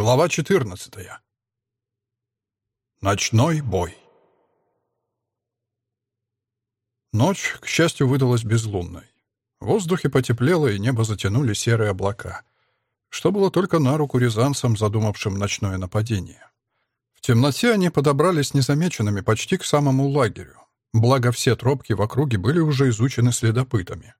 Глава 14. Ночной бой. Ночь, к счастью, выдалась безлунной. В воздухе потеплело, и небо затянули серые облака, что было только на руку рязанцам, задумавшим ночное нападение. В темноте они подобрались незамеченными почти к самому лагерю, благо все тропки в округе были уже изучены следопытами.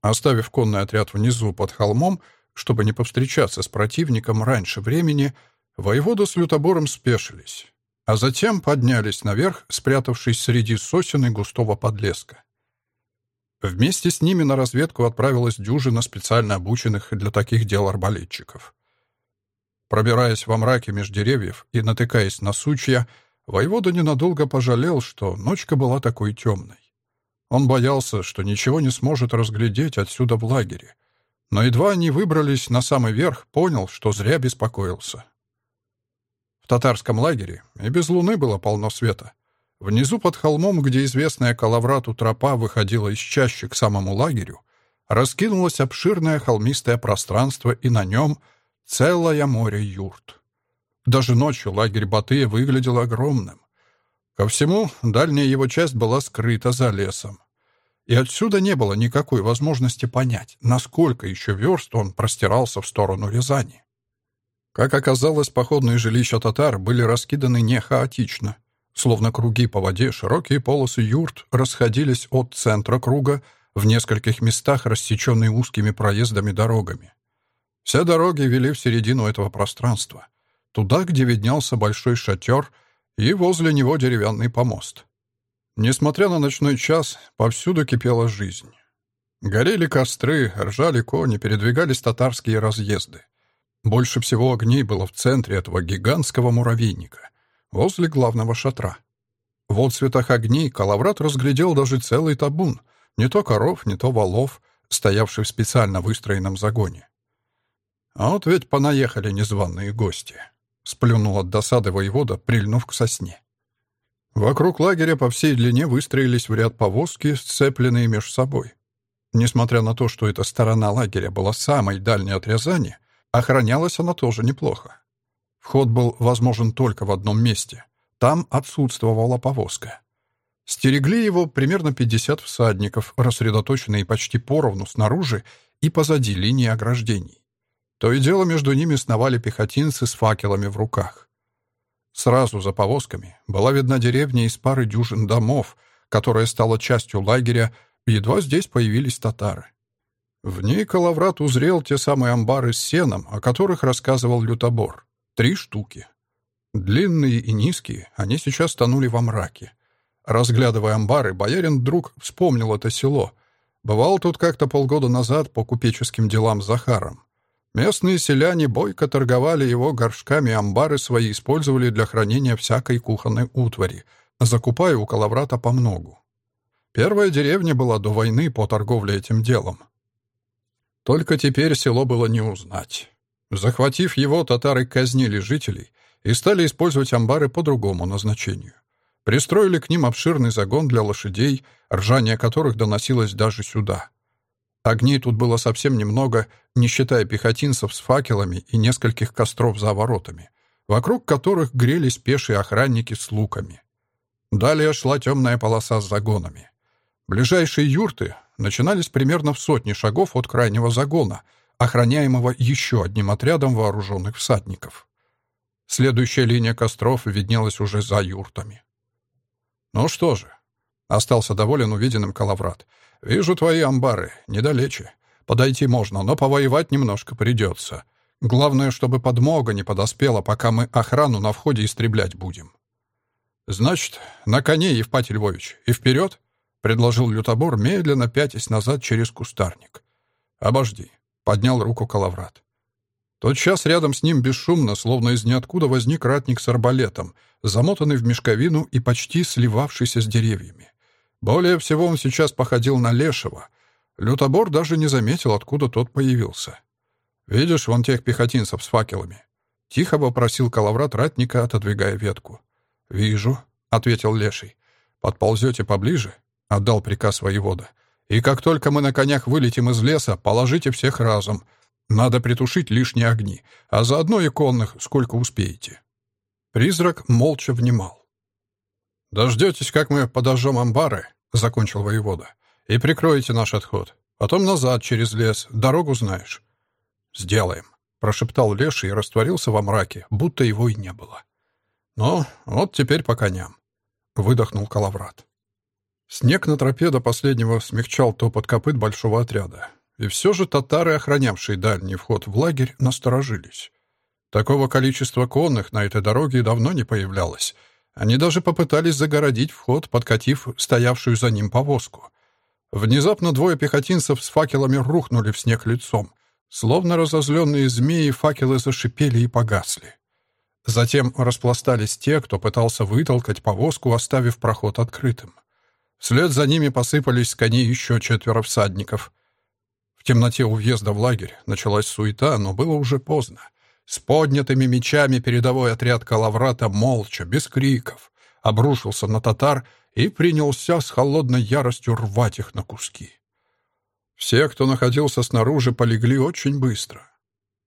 Оставив конный отряд внизу под холмом, чтобы не повстречаться с противником раньше времени, воевода с лютобором спешились, а затем поднялись наверх, спрятавшись среди сосен и густого подлеска. Вместе с ними на разведку отправилась дюжина специально обученных для таких дел арбалетчиков. Пробираясь во мраке меж деревьев и натыкаясь на сучья, воевода ненадолго пожалел, что ночка была такой темной. Он боялся, что ничего не сможет разглядеть отсюда в лагере — но едва они выбрались на самый верх, понял, что зря беспокоился. В татарском лагере и без луны было полно света. Внизу под холмом, где известная Калаврату тропа выходила из чащи к самому лагерю, раскинулось обширное холмистое пространство, и на нем целое море юрт. Даже ночью лагерь Батыя выглядел огромным. Ко всему, дальняя его часть была скрыта за лесом. И отсюда не было никакой возможности понять, насколько еще верст он простирался в сторону Рязани. Как оказалось, походные жилища татар были раскиданы не хаотично. Словно круги по воде, широкие полосы юрт расходились от центра круга в нескольких местах, рассеченные узкими проездами дорогами. Все дороги вели в середину этого пространства, туда, где виднелся большой шатер и возле него деревянный помост. Несмотря на ночной час, повсюду кипела жизнь. Горели костры, ржали кони, передвигались татарские разъезды. Больше всего огней было в центре этого гигантского муравейника, возле главного шатра. В отцветах огней Калаврат разглядел даже целый табун, не то коров, не то валов, стоявший в специально выстроенном загоне. А вот ведь понаехали незваные гости. Сплюнул от досады воевода, прильнув к сосне. Вокруг лагеря по всей длине выстроились в ряд повозки, сцепленные между собой. Несмотря на то, что эта сторона лагеря была самой дальней от Рязани, охранялась она тоже неплохо. Вход был возможен только в одном месте. Там отсутствовала повозка. Стерегли его примерно 50 всадников, рассредоточенные почти поровну снаружи и позади линии ограждений. То и дело между ними сновали пехотинцы с факелами в руках. Сразу за повозками была видна деревня из пары дюжин домов, которая стала частью лагеря, едва здесь появились татары. В ней Калаврат узрел те самые амбары с сеном, о которых рассказывал лютобор. Три штуки. Длинные и низкие, они сейчас тонули во мраке. Разглядывая амбары, боярин вдруг вспомнил это село. Бывал тут как-то полгода назад по купеческим делам с Захаром. Местные селяне бойко торговали его горшками, амбары свои использовали для хранения всякой кухонной утвари, закупая у Калаврата по многу. Первая деревня была до войны по торговле этим делом. Только теперь село было не узнать. Захватив его, татары казнили жителей и стали использовать амбары по другому назначению. Пристроили к ним обширный загон для лошадей, ржание которых доносилось даже сюда — Огней тут было совсем немного, не считая пехотинцев с факелами и нескольких костров за воротами, вокруг которых грелись пешие охранники с луками. Далее шла темная полоса с загонами. Ближайшие юрты начинались примерно в сотне шагов от крайнего загона, охраняемого еще одним отрядом вооруженных всадников. Следующая линия костров виднелась уже за юртами. Ну что же, остался доволен увиденным Калаврат — «Вижу твои амбары. Недалече. Подойти можно, но повоевать немножко придется. Главное, чтобы подмога не подоспела, пока мы охрану на входе истреблять будем». «Значит, на коне, Евпатий Львович, и вперед?» — предложил лютобор, медленно пятясь назад через кустарник. «Обожди», — поднял руку Калаврат. Тотчас рядом с ним бесшумно, словно из ниоткуда, возник ратник с арбалетом, замотанный в мешковину и почти сливавшийся с деревьями. Более всего он сейчас походил на лешего. Лютобор даже не заметил, откуда тот появился. «Видишь, вон тех пехотинцев с факелами?» Тихо попросил Калаврат ратника, отодвигая ветку. «Вижу», — ответил леший. «Подползете поближе?» — отдал приказ воевода. «И как только мы на конях вылетим из леса, положите всех разом. Надо притушить лишние огни, а заодно и конных, сколько успеете». Призрак молча внимал. «Дождетесь, как мы подожжем амбары», — закончил воевода, «и прикроете наш отход. Потом назад через лес. Дорогу знаешь». «Сделаем», — прошептал Леша и растворился во мраке, будто его и не было. «Ну, вот теперь по коням», — выдохнул Калаврат. Снег на тропе до последнего смягчал топот копыт большого отряда. И все же татары, охранявшие дальний вход в лагерь, насторожились. Такого количества конных на этой дороге давно не появлялось. Они даже попытались загородить вход, подкатив стоявшую за ним повозку. Внезапно двое пехотинцев с факелами рухнули в снег лицом. Словно разозленные змеи, факелы зашипели и погасли. Затем распластались те, кто пытался вытолкать повозку, оставив проход открытым. Вслед за ними посыпались с коней еще четверо всадников. В темноте у въезда в лагерь началась суета, но было уже поздно. С поднятыми мечами передовой отряд Калаврата молча, без криков, обрушился на татар и принялся с холодной яростью рвать их на куски. Все, кто находился снаружи, полегли очень быстро.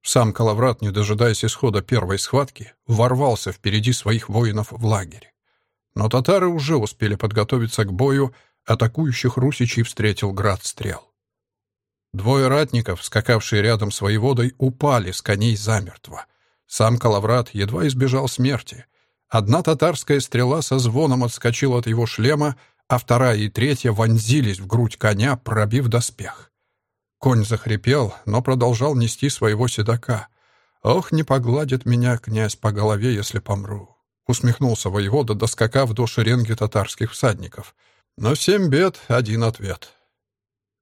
Сам Калаврат, не дожидаясь исхода первой схватки, ворвался впереди своих воинов в лагерь. Но татары уже успели подготовиться к бою, атакующих русичей встретил град стрел. Двое ратников, скакавшие рядом с воеводой, упали с коней замертво. Сам Калаврат едва избежал смерти. Одна татарская стрела со звоном отскочила от его шлема, а вторая и третья вонзились в грудь коня, пробив доспех. Конь захрипел, но продолжал нести своего седока. «Ох, не погладит меня князь по голове, если помру!» Усмехнулся воевода, доскакав до шеренги татарских всадников. «Но семь бед — один ответ».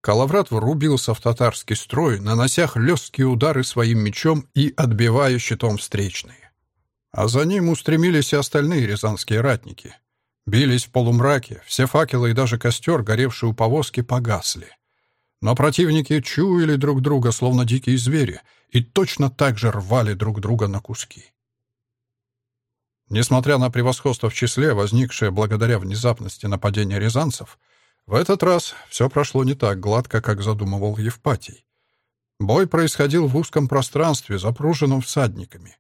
Калаврат врубился в татарский строй, нанося хлесткие удары своим мечом и отбивая щитом встречные. А за ним устремились и остальные рязанские ратники. Бились в полумраке, все факелы и даже костер, горевший у повозки, погасли. Но противники чуяли друг друга, словно дикие звери, и точно так же рвали друг друга на куски. Несмотря на превосходство в числе, возникшее благодаря внезапности нападения рязанцев, в этот раз все прошло не так гладко, как задумывал Евпатий. Бой происходил в узком пространстве, запруженном всадниками.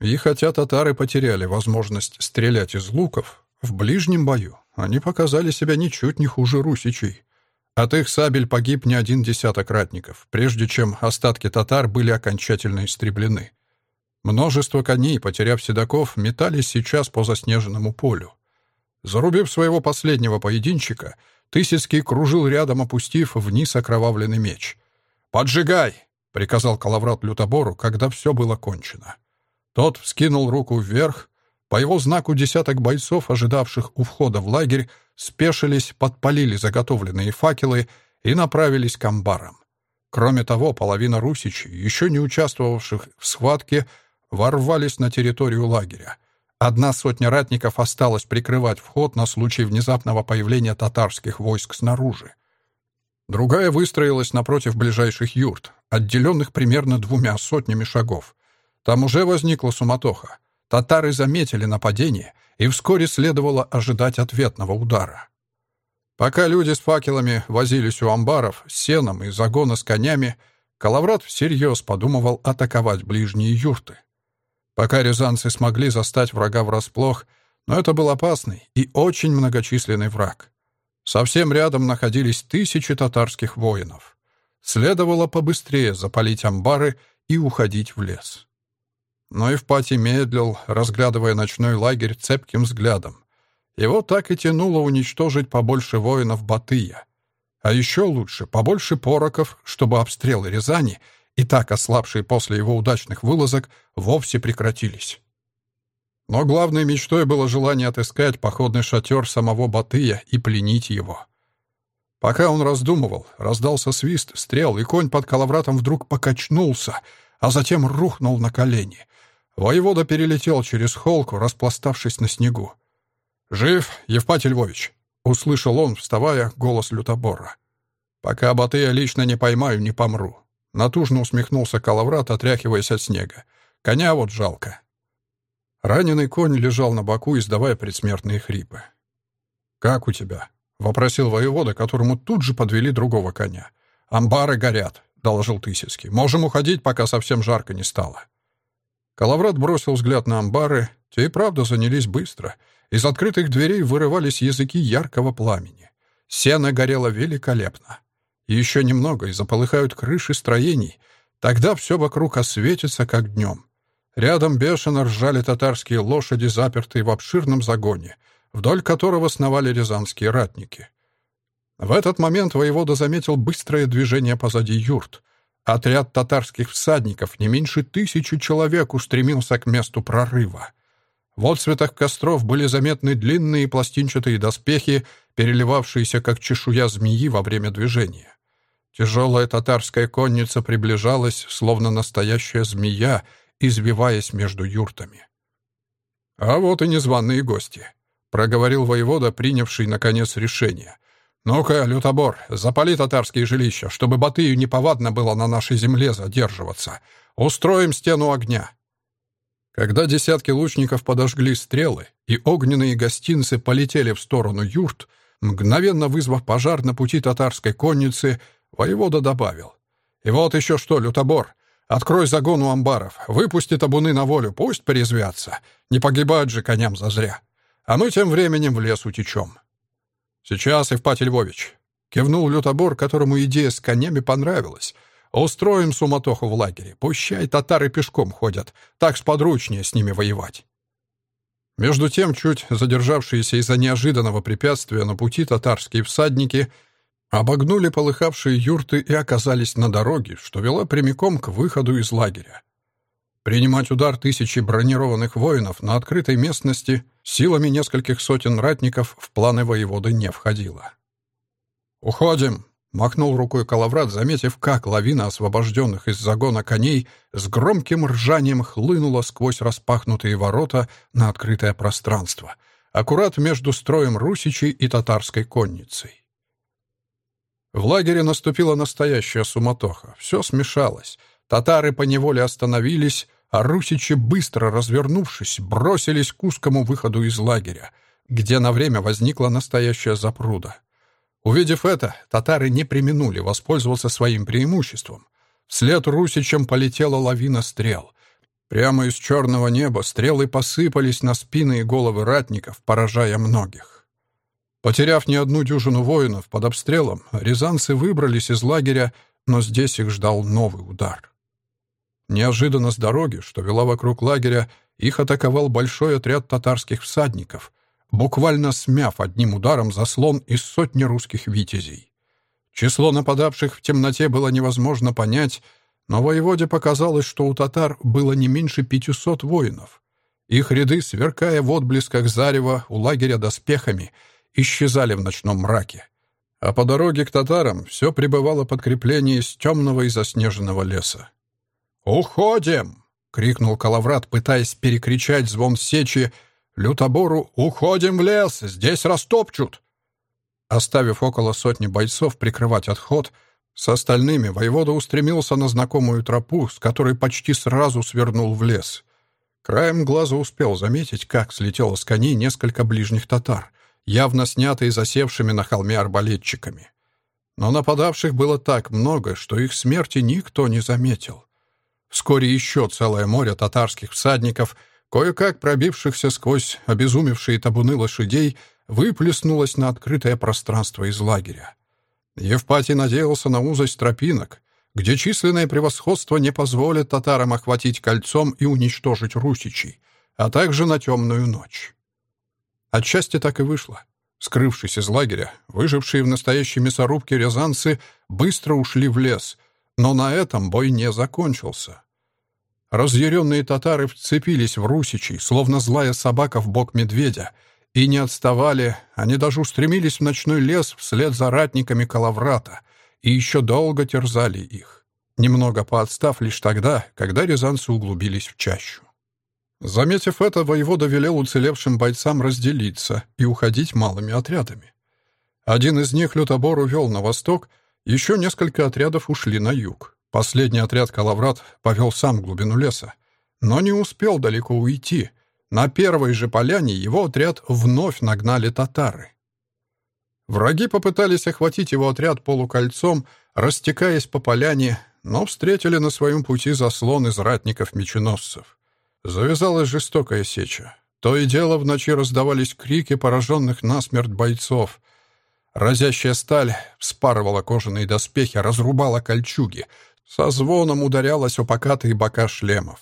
И хотя татары потеряли возможность стрелять из луков, в ближнем бою они показали себя ничуть не хуже русичей. От их сабель погиб не один десяток ратников, прежде чем остатки татар были окончательно истреблены. Множество коней, потеряв седаков, метались сейчас по заснеженному полю. Зарубив своего последнего поединчика, Тысяцкий кружил рядом, опустив вниз окровавленный меч. «Поджигай!» — приказал Калаврат Лютобору, когда все было кончено. Тот вскинул руку вверх. По его знаку десяток бойцов, ожидавших у входа в лагерь, спешились, подпалили заготовленные факелы и направились к амбарам. Кроме того, половина русичей, еще не участвовавших в схватке, ворвались на территорию лагеря. Одна сотня ратников осталась прикрывать вход на случай внезапного появления татарских войск снаружи. Другая выстроилась напротив ближайших юрт, отделенных примерно двумя сотнями шагов. Там уже возникла суматоха. Татары заметили нападение, и вскоре следовало ожидать ответного удара. Пока люди с факелами возились у амбаров с сеном и загона с конями, Калаврат всерьез подумывал атаковать ближние юрты пока рязанцы смогли застать врага врасплох, но это был опасный и очень многочисленный враг. Совсем рядом находились тысячи татарских воинов. Следовало побыстрее запалить амбары и уходить в лес. Но Евпатий медлил, разглядывая ночной лагерь цепким взглядом. Его так и тянуло уничтожить побольше воинов Батыя. А еще лучше, побольше пороков, чтобы обстрелы Рязани — и так ослабшие после его удачных вылазок, вовсе прекратились. Но главной мечтой было желание отыскать походный шатер самого Батыя и пленить его. Пока он раздумывал, раздался свист, стрел, и конь под калавратом вдруг покачнулся, а затем рухнул на колени. Воевода перелетел через холку, распластавшись на снегу. «Жив, Евпатий Львович!» — услышал он, вставая, голос лютобора. «Пока Батыя лично не поймаю, не помру. Натужно усмехнулся Калаврат, отряхиваясь от снега. «Коня вот жалко». Раненый конь лежал на боку, издавая предсмертные хрипы. «Как у тебя?» — вопросил воевода, которому тут же подвели другого коня. «Амбары горят. — доложил Тысяцкий. «Можем уходить, пока совсем жарко не стало». Калаврат бросил взгляд на амбары. Те и правда занялись быстро. Из открытых дверей вырывались языки яркого пламени. Сено горело великолепно. Еще немного, и заполыхают крыши строений. Тогда все вокруг осветится, как днем. Рядом бешено ржали татарские лошади, запертые в обширном загоне, вдоль которого сновали рязанские ратники. В этот момент воевода заметил быстрое движение позади юрт. Отряд татарских всадников, не меньше тысячи человек, устремился к месту прорыва. В отцветах костров были заметны длинные пластинчатые доспехи, переливавшиеся, как чешуя змеи во время движения. Тяжелая татарская конница приближалась, словно настоящая змея, извиваясь между юртами. «А вот и незваные гости», — проговорил воевода, принявший, наконец, решение. «Ну-ка, лютобор, запали татарские жилища, чтобы Батыю неповадно было на нашей земле задерживаться. Устроим стену огня». Когда десятки лучников подожгли стрелы, и огненные гостинцы полетели в сторону юрт, мгновенно вызвав пожар на пути татарской конницы, Воевода добавил. «И вот еще что, лютобор, открой загон у амбаров, выпусти табуны на волю, пусть порезвятся. Не погибать же коням зазря. А мы тем временем в лес утечем». «Сейчас, Евпатий Львович», — кивнул лютобор, которому идея с конями понравилась. «Устроим суматоху в лагере. Пущай татары пешком ходят. Так сподручнее с ними воевать». Между тем, чуть задержавшиеся из-за неожиданного препятствия на пути татарские всадники — Обогнули полыхавшие юрты и оказались на дороге, что вела прямиком к выходу из лагеря. Принимать удар тысячи бронированных воинов на открытой местности силами нескольких сотен ратников в планы воеводы не входило. «Уходим!» — махнул рукой Калаврат, заметив, как лавина освобожденных из загона коней с громким ржанием хлынула сквозь распахнутые ворота на открытое пространство, аккурат между строем русичей и татарской конницей. В лагере наступила настоящая суматоха. Все смешалось. Татары поневоле остановились, а русичи, быстро развернувшись, бросились к узкому выходу из лагеря, где на время возникла настоящая запруда. Увидев это, татары не применули воспользоваться своим преимуществом. Вслед русичам полетела лавина стрел. Прямо из черного неба стрелы посыпались на спины и головы ратников, поражая многих. Потеряв не одну дюжину воинов под обстрелом, рязанцы выбрались из лагеря, но здесь их ждал новый удар. Неожиданно с дороги, что вела вокруг лагеря, их атаковал большой отряд татарских всадников, буквально смяв одним ударом заслон из сотни русских витязей. Число нападавших в темноте было невозможно понять, но воеводе показалось, что у татар было не меньше пятисот воинов. Их ряды, сверкая в отблесках зарева у лагеря доспехами — исчезали в ночном мраке. А по дороге к татарам все прибывало подкрепление из темного и заснеженного леса. «Уходим!» — крикнул Калаврат, пытаясь перекричать звон сечи. «Лютобору, уходим в лес! Здесь растопчут!» Оставив около сотни бойцов прикрывать отход, с остальными воевода устремился на знакомую тропу, с которой почти сразу свернул в лес. Краем глаза успел заметить, как слетело с коней несколько ближних татар — явно снятые засевшими на холме арбалетчиками. Но нападавших было так много, что их смерти никто не заметил. Вскоре еще целое море татарских всадников, кое-как пробившихся сквозь обезумевшие табуны лошадей, выплеснулось на открытое пространство из лагеря. Евпатий надеялся на узость тропинок, где численное превосходство не позволит татарам охватить кольцом и уничтожить русичей, а также на темную ночь. Отчасти так и вышло. Скрывшись из лагеря, выжившие в настоящей мясорубке рязанцы быстро ушли в лес, но на этом бой не закончился. Разъяренные татары вцепились в русичей, словно злая собака в бок медведя, и не отставали, они даже устремились в ночной лес вслед за ратниками Калаврата и еще долго терзали их, немного поотстав лишь тогда, когда рязанцы углубились в чащу. Заметив это, воевода велел уцелевшим бойцам разделиться и уходить малыми отрядами. Один из них лютобор увел на восток, еще несколько отрядов ушли на юг. Последний отряд Калаврат повел сам в глубину леса, но не успел далеко уйти. На первой же поляне его отряд вновь нагнали татары. Враги попытались охватить его отряд полукольцом, растекаясь по поляне, но встретили на своем пути заслон из ратников-меченосцев. Завязалась жестокая сеча. То и дело в ночи раздавались крики пораженных насмерть бойцов. Разящая сталь вспарывала кожаные доспехи, разрубала кольчуги, со звоном ударялась о покатые бока шлемов.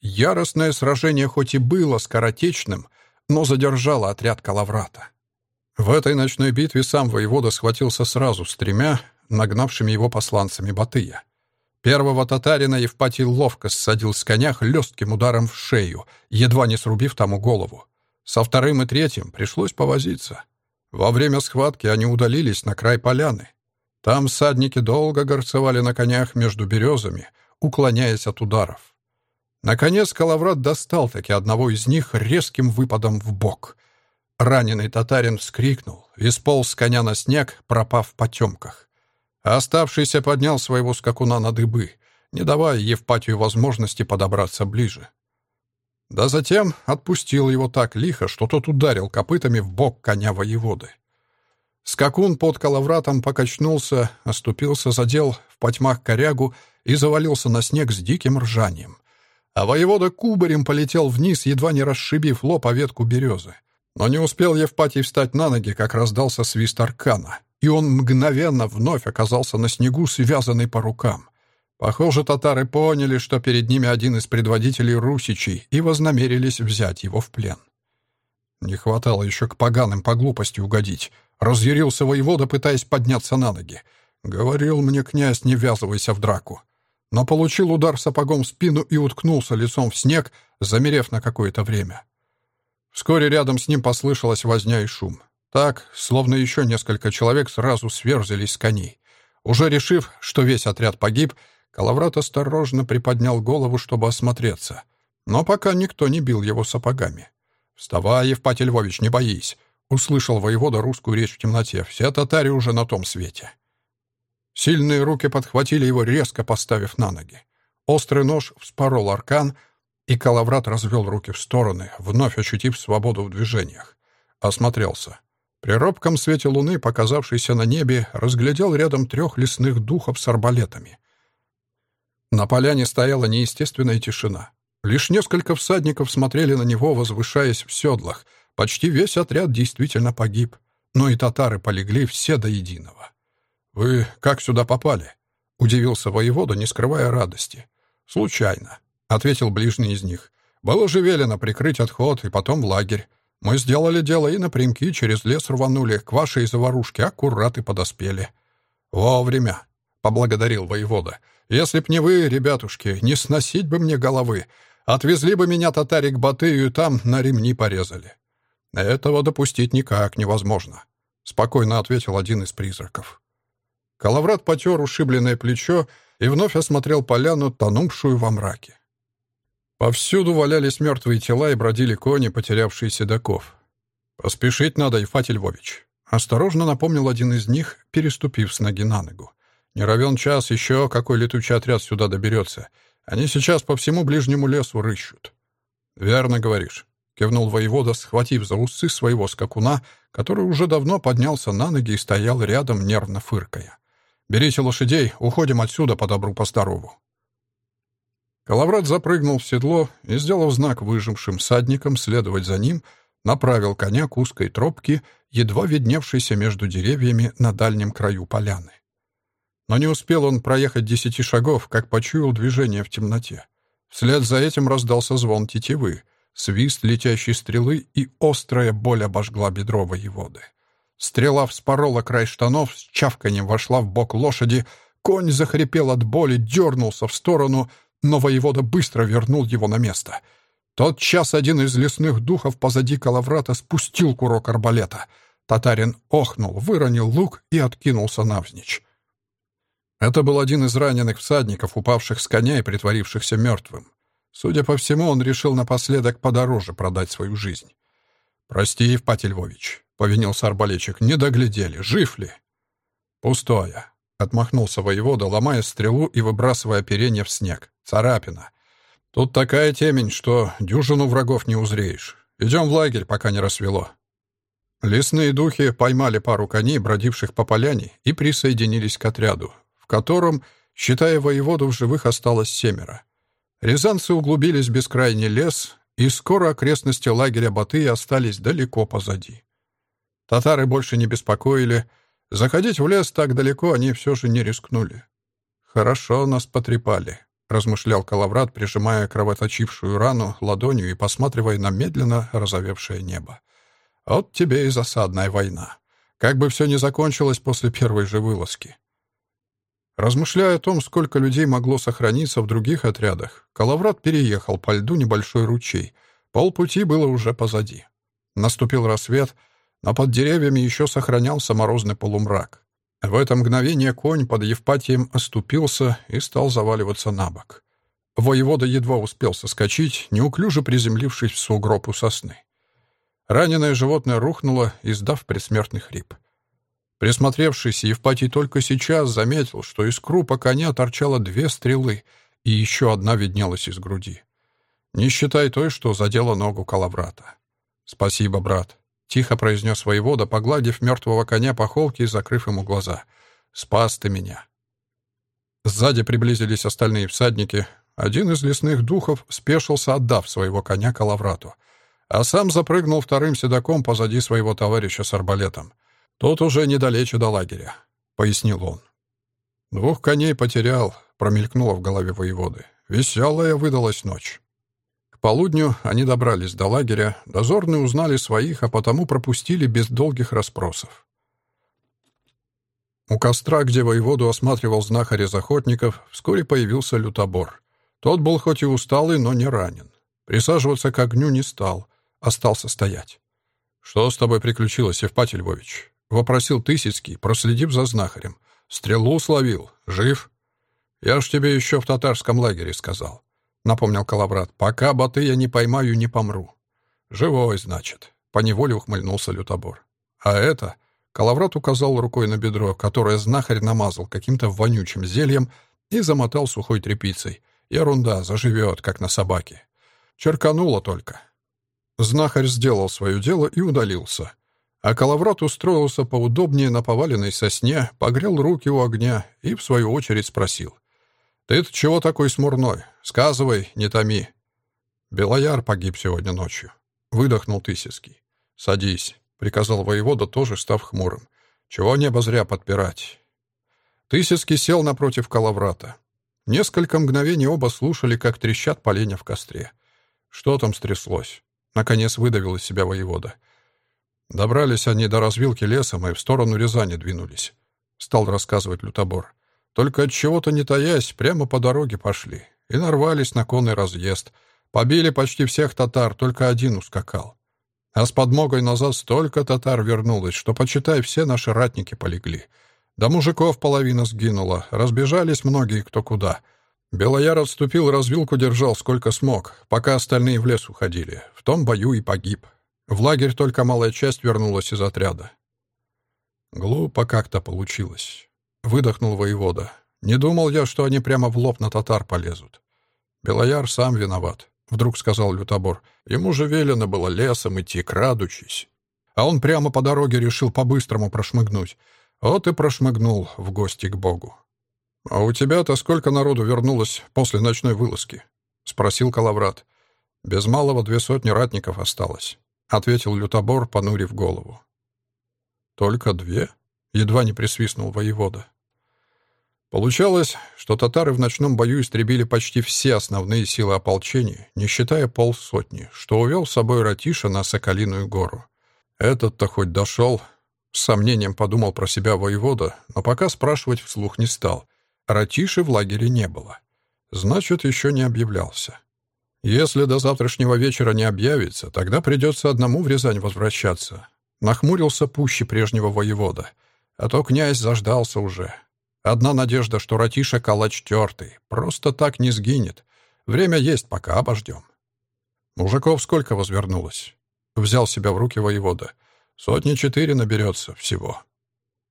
Яростное сражение хоть и было скоротечным, но задержало отряд Калаврата. В этой ночной битве сам воевода схватился сразу с тремя, нагнавшими его посланцами Батыя. Первого татарина Евпатий ловко ссадил с коня хлестким ударом в шею, едва не срубив тому голову. Со вторым и третьим пришлось повозиться. Во время схватки они удалились на край поляны. Там всадники долго горцевали на конях между березами, уклоняясь от ударов. Наконец Калаврат достал таки одного из них резким выпадом в бок. Раненый татарин вскрикнул и сполз с коня на снег, пропав в потемках. А оставшийся поднял своего скакуна на дыбы, не давая Евпатию возможности подобраться ближе. Да затем отпустил его так лихо, что тот ударил копытами в бок коня воеводы. Скакун под коловратом покачнулся, оступился, задел в потьмах корягу и завалился на снег с диким ржанием. А воевода кубарем полетел вниз, едва не расшибив лоб о ветку березы. Но не успел Евпатий встать на ноги, как раздался свист аркана и он мгновенно вновь оказался на снегу, связанный по рукам. Похоже, татары поняли, что перед ними один из предводителей русичей, и вознамерились взять его в плен. Не хватало еще к поганым по глупости угодить. Разъярился воевода, пытаясь подняться на ноги. Говорил мне князь, не ввязывайся в драку. Но получил удар сапогом в спину и уткнулся лицом в снег, замерев на какое-то время. Вскоре рядом с ним послышалась возня и шум. Так, словно еще несколько человек сразу сверзились с коней. Уже решив, что весь отряд погиб, Калаврат осторожно приподнял голову, чтобы осмотреться. Но пока никто не бил его сапогами. «Вставай, Евпатий Львович, не боись!» — услышал воевода русскую речь в темноте. «Все татари уже на том свете». Сильные руки подхватили его, резко поставив на ноги. Острый нож вспорол аркан, и Калаврат развел руки в стороны, вновь ощутив свободу в движениях. Осмотрелся. При робком свете луны, показавшейся на небе, разглядел рядом трех лесных духов с арбалетами. На поляне стояла неестественная тишина. Лишь несколько всадников смотрели на него, возвышаясь в седлах. Почти весь отряд действительно погиб. Но и татары полегли все до единого. «Вы как сюда попали?» — удивился воевода, не скрывая радости. «Случайно», — ответил ближний из них. «Было же велено прикрыть отход и потом в лагерь. Мы сделали дело и напрямки через лес рванули, к вашей заварушке аккурат и подоспели. Вовремя, — поблагодарил воевода. Если б не вы, ребятушки, не сносить бы мне головы. Отвезли бы меня татари к Батыю и там на ремни порезали. Этого допустить никак невозможно, — спокойно ответил один из призраков. Калаврат потер ушибленное плечо и вновь осмотрел поляну, тонувшую во мраке. Повсюду валялись мертвые тела и бродили кони, потерявшие седаков. «Поспешить надо, Ефать Львович», — осторожно напомнил один из них, переступив с ноги на ногу. «Не равен час, еще какой летучий отряд сюда доберется. Они сейчас по всему ближнему лесу рыщут». «Верно говоришь», — кивнул воевода, схватив за усы своего скакуна, который уже давно поднялся на ноги и стоял рядом, нервно фыркая. «Берите лошадей, уходим отсюда по добру, по здорову». Калаврат запрыгнул в седло и, сделав знак выжившим всадникам следовать за ним, направил коня к узкой тропке, едва видневшейся между деревьями на дальнем краю поляны. Но не успел он проехать десяти шагов, как почуял движение в темноте. Вслед за этим раздался звон тетивы, свист летящей стрелы и острая боль обожгла бедро воеводы. Стрела вспорола край штанов, с чавканьем вошла в бок лошади, конь захрипел от боли, дернулся в сторону — но воевода быстро вернул его на место. Тот час один из лесных духов позади Калаврата спустил курок арбалета. Татарин охнул, выронил лук и откинулся навзничь. Это был один из раненых всадников, упавших с коня и притворившихся мертвым. Судя по всему, он решил напоследок подороже продать свою жизнь. «Прости, Евпатий Львович», — повинился арбалетчик, — «не доглядели, жив ли?» «Пустое», — отмахнулся воевода, ломая стрелу и выбрасывая оперение в снег. «Царапина. Тут такая темень, что дюжину врагов не узреешь. Идем в лагерь, пока не рассвело». Лесные духи поймали пару коней, бродивших по поляне, и присоединились к отряду, в котором Считая воеводу, в живых осталось семеро. Рязанцы углубились в бескрайний лес, и скоро окрестности лагеря Батыя остались далеко позади. Татары больше не беспокоили. Заходить в лес так далеко они все же не рискнули. «Хорошо нас потрепали», — размышлял Калаврат, прижимая кровоточившую рану ладонью и посматривая на медленно разовевшее небо. «Вот тебе и засадная война. Как бы все ни закончилось после первой же вылазки». Размышляя о том, сколько людей могло сохраниться в других отрядах, Калаврат переехал по льду небольшой ручей. Полпути было уже позади. Наступил рассвет, но под деревьями еще сохранялся морозный полумрак. В это мгновение конь под Евпатием оступился и стал заваливаться на бок. Воевода едва успел соскочить, неуклюже приземлившись в сугроб у сосны. Раненое животное рухнуло, издав предсмертный хрип. Присмотревшись, Евпатий только сейчас заметил, что из крупа коня торчало две стрелы, и еще одна виднелась из груди. Не считай той, что задела ногу Калаврата. «Спасибо, брат», — тихо произнес воевода, погладив мертвого коня по холке и закрыв ему глаза. «Спас ты меня». Сзади приблизились остальные всадники. Один из лесных духов спешился, отдав своего коня Калаврату, а сам запрыгнул вторым седаком позади своего товарища с арбалетом — «Тут уже недалече до лагеря», — пояснил он. «Двух коней потерял», — промелькнуло в голове воеводы. «Веселая выдалась ночь». Полудню они добрались до лагеря, дозорные узнали своих, а потому пропустили без долгих расспросов. У костра, где воеводу осматривал знахарь из охотников, вскоре появился лютобор. Тот был хоть и усталый, но не ранен. Присаживаться к огню не стал, остался стоять. «Что с тобой приключилось, Евпатий Львович?» — вопросил Тысяцкий, проследив за знахарем. «Стрелу словил. Жив?» «Я ж тебе еще в татарском лагере сказал», — напомнил Калаврат. «Пока боты я не поймаю, не помру». «Живой, значит», — поневоле ухмыльнулся Лютобор. «А это...» — Калаврат указал рукой на бедро, которое знахарь намазал каким-то вонючим зельем и замотал сухой тряпицей. «Ерунда, заживет, как на собаке». Черкануло только. Знахарь сделал свое дело и удалился — а Калаврат устроился поудобнее на поваленной сосне, погрел руки у огня и, в свою очередь, спросил. «Ты-то чего такой смурной? Сказывай, не томи». «Белояр погиб сегодня ночью», — выдохнул Тысяцкий. «Садись», — приказал воевода, тоже став хмурым. «Чего небо зря подпирать?» Тысяцкий сел напротив Калаврата. Несколько мгновений оба слушали, как трещат поленья в костре. Что там стряслось? Наконец выдавил из себя воевода. Добрались они до развилки лесом и в сторону Рязани двинулись. Стал рассказывать Лютобор. Только от чего-то не таясь, прямо по дороге пошли. И нарвались на конный разъезд. Побили почти всех татар, только один ускакал. А с подмогой назад столько татар вернулось, что, почитай, все наши ратники полегли. До мужиков половина сгинула, разбежались многие кто куда. Белояр отступил, развилку держал сколько смог, пока остальные в лес уходили. В том бою и погиб. В лагерь только малая часть вернулась из отряда. Глупо как-то получилось. Выдохнул воевода. Не думал я, что они прямо в лоб на татар полезут. Белояр сам виноват, вдруг сказал Лютобор. Ему же велено было лесом идти, крадучись. А он прямо по дороге решил по-быстрому прошмыгнуть. Вот и прошмыгнул в гости к Богу. «А у тебя-то сколько народу вернулось после ночной вылазки?» — спросил Калаврат. «Без малого две сотни ратников осталось». — ответил лютобор, понурив голову. «Только две?» — едва не присвистнул воевода. Получалось, что татары в ночном бою истребили почти все основные силы ополчения, не считая полсотни, что увел с собой Ратиша на Соколиную гору. Этот-то хоть дошел, с сомнением подумал про себя воевода, но пока спрашивать вслух не стал. Ратиши в лагере не было. Значит, еще не объявлялся. Если до завтрашнего вечера не объявится, тогда придется одному в Рязань возвращаться. Нахмурился пуще прежнего воевода. А то князь заждался уже. Одна надежда, что Ратиша калач тертый. Просто так не сгинет. Время есть, пока обождем. Мужиков сколько возвернулось? Взял себя в руки воевода. Сотни четыре наберется всего.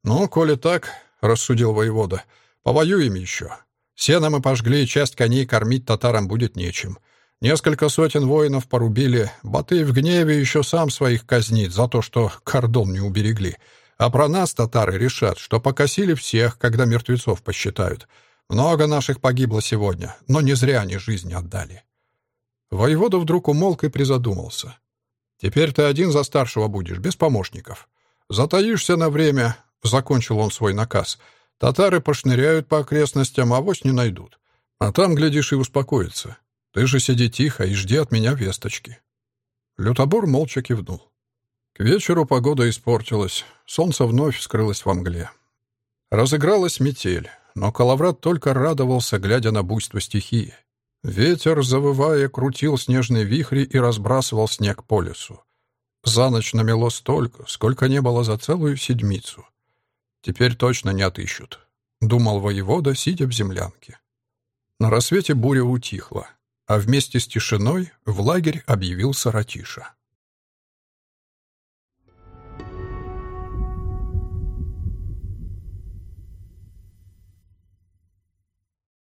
Ну, коли так, рассудил воевода, повоюем еще. Сено мы пожгли, часть коней кормить татарам будет нечем. Несколько сотен воинов порубили. Батый в гневе еще сам своих казнит за то, что кордон не уберегли. А про нас татары решат, что покосили всех, когда мертвецов посчитают. Много наших погибло сегодня, но не зря они жизни отдали». Воевода вдруг умолк и призадумался. «Теперь ты один за старшего будешь, без помощников. Затаишься на время», — закончил он свой наказ. «Татары пошныряют по окрестностям, а авось не найдут. А там, глядишь, и успокоится. Ты же сиди тихо и жди от меня весточки». Лютобор молча кивнул. К вечеру погода испортилась, солнце вновь скрылось во мгле. Разыгралась метель, но Калаврат только радовался, глядя на буйство стихии. Ветер, завывая, крутил снежные вихри и разбрасывал снег по лесу. За ночь намело столько, сколько не было за целую седмицу. Теперь точно не отыщут, — думал воевода, сидя в землянке. На рассвете буря утихла, а вместе с тишиной в лагерь объявился Ратиша.